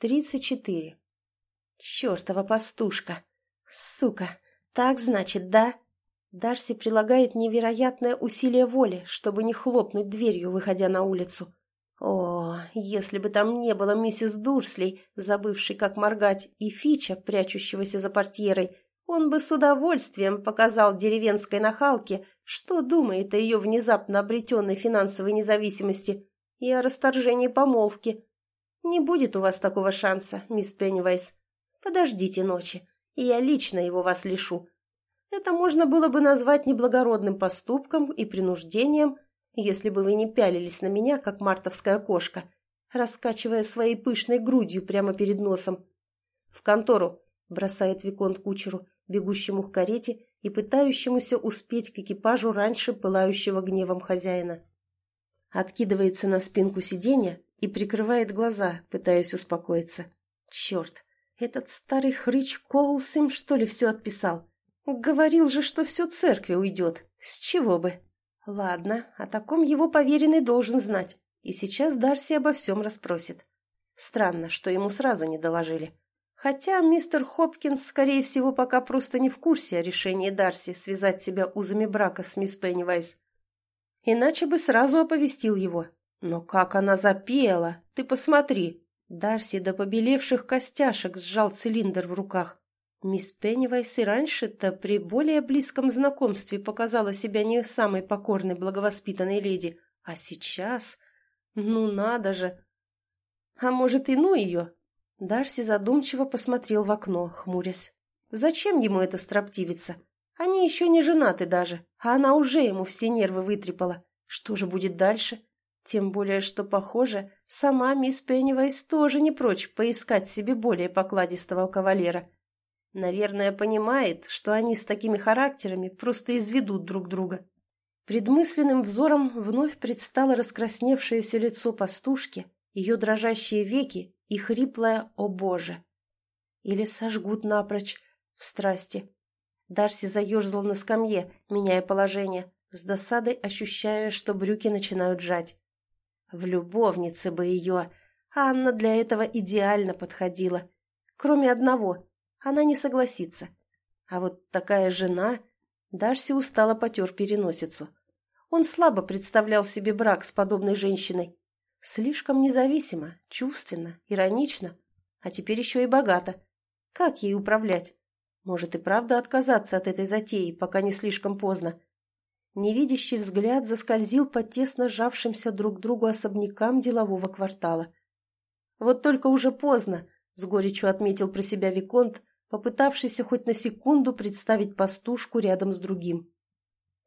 Тридцать четыре. Чертова пастушка! Сука! Так значит, да? Дарси прилагает невероятное усилие воли, чтобы не хлопнуть дверью, выходя на улицу. О, если бы там не было миссис Дурслей, забывшей, как моргать, и Фича, прячущегося за портьерой, он бы с удовольствием показал деревенской нахалке, что думает о ее внезапно обретенной финансовой независимости и о расторжении помолвки. Не будет у вас такого шанса, мисс Пеннивайс. Подождите ночи, и я лично его вас лишу. Это можно было бы назвать неблагородным поступком и принуждением, если бы вы не пялились на меня, как мартовская кошка, раскачивая своей пышной грудью прямо перед носом. «В контору!» — бросает Виконт кучеру, бегущему к карете и пытающемуся успеть к экипажу раньше пылающего гневом хозяина. Откидывается на спинку сиденья и прикрывает глаза, пытаясь успокоиться. «Черт! Этот старый хрыч Коулс им, что ли, все отписал? Говорил же, что все церкви уйдет. С чего бы?» Ладно, о таком его поверенный должен знать, и сейчас Дарси обо всем расспросит. Странно, что ему сразу не доложили. Хотя мистер Хопкинс, скорее всего, пока просто не в курсе о решении Дарси связать себя узами брака с мисс Пеннивайз. Иначе бы сразу оповестил его. Но как она запела! Ты посмотри! Дарси до побелевших костяшек сжал цилиндр в руках. Мисс Пеннивайс и раньше-то при более близком знакомстве показала себя не самой покорной благовоспитанной леди, а сейчас... Ну надо же! А может, и ну ее? Дарси задумчиво посмотрел в окно, хмурясь. Зачем ему эта строптивица? Они еще не женаты даже, а она уже ему все нервы вытрепала. Что же будет дальше? Тем более, что, похоже, сама мисс Пеннивайс тоже не прочь поискать себе более покладистого кавалера. Наверное, понимает, что они с такими характерами просто изведут друг друга. Предмысленным взором вновь предстало раскрасневшееся лицо пастушки, ее дрожащие веки и хриплое «О Боже!» Или сожгут напрочь в страсти. Дарси заерзал на скамье, меняя положение, с досадой ощущая, что брюки начинают жать. В любовнице бы ее, Анна для этого идеально подходила. Кроме одного — она не согласится. А вот такая жена... Дарси устало потер переносицу. Он слабо представлял себе брак с подобной женщиной. Слишком независимо, чувственно, иронично, а теперь еще и богато. Как ей управлять? Может и правда отказаться от этой затеи, пока не слишком поздно. Невидящий взгляд заскользил по тесно сжавшимся друг другу особнякам делового квартала. Вот только уже поздно, с горечью отметил про себя Виконт, попытавшийся хоть на секунду представить пастушку рядом с другим.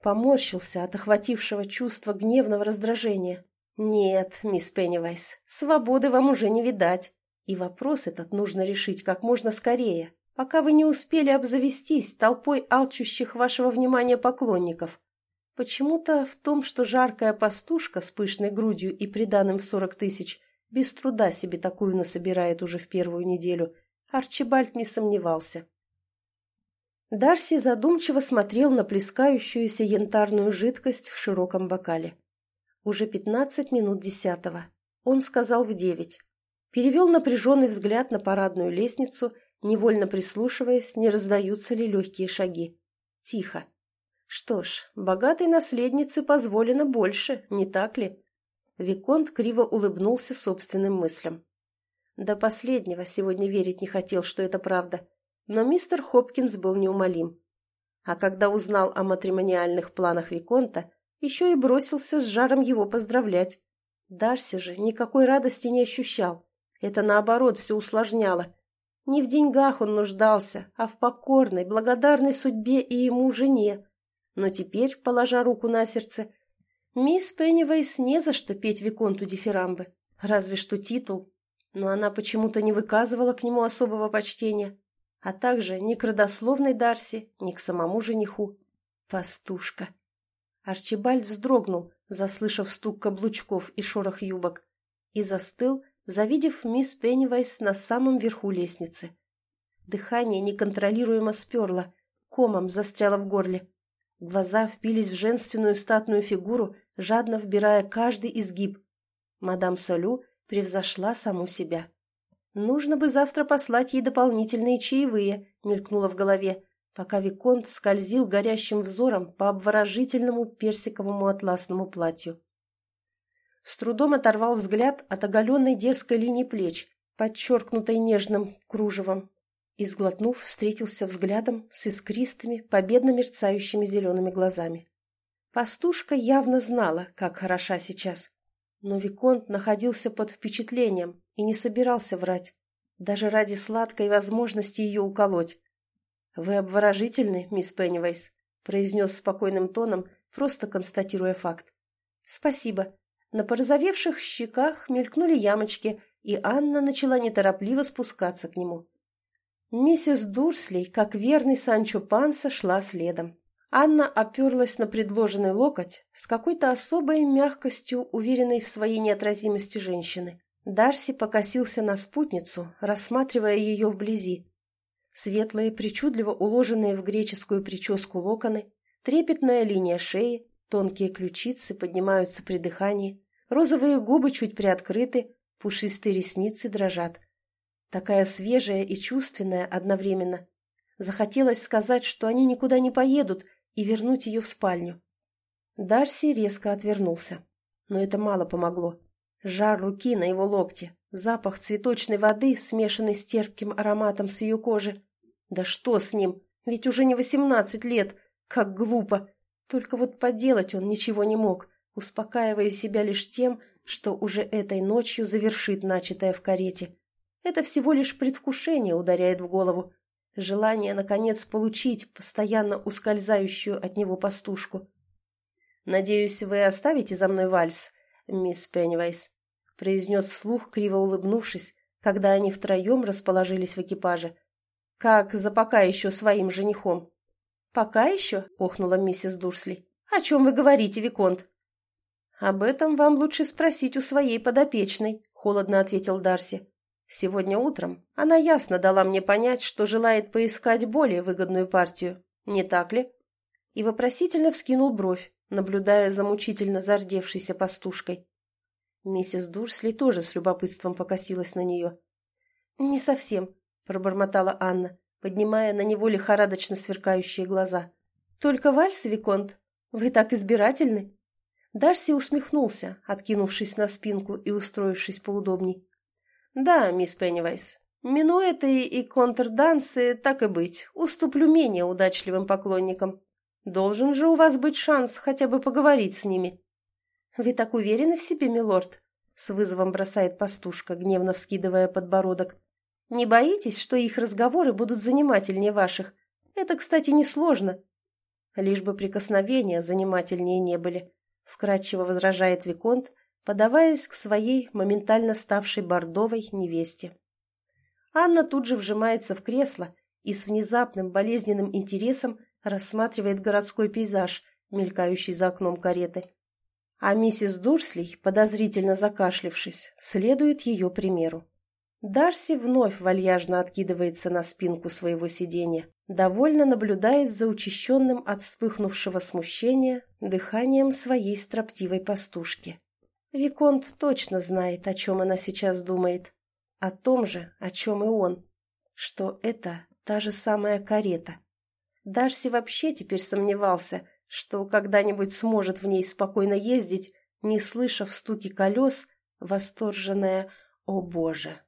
Поморщился от охватившего чувства гневного раздражения. «Нет, мисс Пеннивайс, свободы вам уже не видать, и вопрос этот нужно решить как можно скорее, пока вы не успели обзавестись толпой алчущих вашего внимания поклонников. Почему-то в том, что жаркая пастушка с пышной грудью и приданым в сорок тысяч без труда себе такую насобирает уже в первую неделю – Арчибальд не сомневался. Дарси задумчиво смотрел на плескающуюся янтарную жидкость в широком бокале. Уже пятнадцать минут десятого. Он сказал в девять. Перевел напряженный взгляд на парадную лестницу, невольно прислушиваясь, не раздаются ли легкие шаги. Тихо. Что ж, богатой наследнице позволено больше, не так ли? Виконт криво улыбнулся собственным мыслям. До последнего сегодня верить не хотел, что это правда. Но мистер Хопкинс был неумолим. А когда узнал о матримониальных планах Виконта, еще и бросился с жаром его поздравлять. Дарси же никакой радости не ощущал. Это, наоборот, все усложняло. Не в деньгах он нуждался, а в покорной, благодарной судьбе и ему жене. Но теперь, положа руку на сердце, мисс Пеннивейс не за что петь Виконту дифирамбы. Разве что титул но она почему-то не выказывала к нему особого почтения, а также ни к родословной Дарси, ни к самому жениху. Пастушка. Арчибальд вздрогнул, заслышав стук каблучков и шорох юбок, и застыл, завидев мисс Пеннивайс на самом верху лестницы. Дыхание неконтролируемо сперло, комом застряло в горле. Глаза впились в женственную статную фигуру, жадно вбирая каждый изгиб. Мадам Солю превзошла саму себя. Нужно бы завтра послать ей дополнительные чаевые, мелькнуло в голове, пока Виконт скользил горящим взором по обворожительному персиковому атласному платью. С трудом оторвал взгляд от оголенной дерзкой линии плеч, подчеркнутой нежным кружевом, и, сглотнув, встретился взглядом с искристыми, победно мерцающими зелеными глазами. Пастушка явно знала, как хороша сейчас. Но Виконт находился под впечатлением и не собирался врать, даже ради сладкой возможности ее уколоть. «Вы обворожительны, мисс Пеннивейс», — произнес спокойным тоном, просто констатируя факт. «Спасибо». На порозовевших щеках мелькнули ямочки, и Анна начала неторопливо спускаться к нему. Миссис Дурсли, как верный Санчо Панса, шла следом. Анна оперлась на предложенный локоть с какой-то особой мягкостью, уверенной в своей неотразимости женщины. Дарси покосился на спутницу, рассматривая ее вблизи. Светлые, причудливо уложенные в греческую прическу локоны, трепетная линия шеи, тонкие ключицы поднимаются при дыхании, розовые губы чуть приоткрыты, пушистые ресницы дрожат. Такая свежая и чувственная одновременно. Захотелось сказать, что они никуда не поедут, и вернуть ее в спальню. Дарси резко отвернулся. Но это мало помогло. Жар руки на его локте, запах цветочной воды, смешанный с терпким ароматом с ее кожи. Да что с ним? Ведь уже не восемнадцать лет. Как глупо. Только вот поделать он ничего не мог, успокаивая себя лишь тем, что уже этой ночью завершит начатое в карете. Это всего лишь предвкушение ударяет в голову. Желание, наконец, получить постоянно ускользающую от него пастушку. «Надеюсь, вы оставите за мной вальс, мисс Пеннивайс», произнес вслух, криво улыбнувшись, когда они втроем расположились в экипаже. «Как за пока еще своим женихом?» «Пока еще?» — охнула миссис Дурсли. «О чем вы говорите, Виконт?» «Об этом вам лучше спросить у своей подопечной», — холодно ответил Дарси. Сегодня утром она ясно дала мне понять, что желает поискать более выгодную партию, не так ли? И вопросительно вскинул бровь, наблюдая за мучительно зардевшейся пастушкой. Миссис Дурсли тоже с любопытством покосилась на нее. «Не совсем», — пробормотала Анна, поднимая на него лихорадочно сверкающие глаза. «Только вальс, Виконт? Вы так избирательны?» Дарси усмехнулся, откинувшись на спинку и устроившись поудобней. «Да, мисс Пеннивайс. Минуэты и контрдансы, так и быть, уступлю менее удачливым поклонникам. Должен же у вас быть шанс хотя бы поговорить с ними». «Вы так уверены в себе, милорд?» — с вызовом бросает пастушка, гневно вскидывая подбородок. «Не боитесь, что их разговоры будут занимательнее ваших? Это, кстати, несложно». «Лишь бы прикосновения занимательнее не были», — вкратчиво возражает Виконт, подаваясь к своей моментально ставшей бордовой невесте. Анна тут же вжимается в кресло и с внезапным болезненным интересом рассматривает городской пейзаж, мелькающий за окном кареты. А миссис Дурслей, подозрительно закашлившись, следует ее примеру. Дарси вновь вальяжно откидывается на спинку своего сиденья, довольно наблюдает за учащенным от вспыхнувшего смущения дыханием своей строптивой пастушки. Виконт точно знает, о чем она сейчас думает. О том же, о чем и он. Что это та же самая карета. Дарси вообще теперь сомневался, что когда-нибудь сможет в ней спокойно ездить, не слыша в стуке колес восторженное «О Боже!».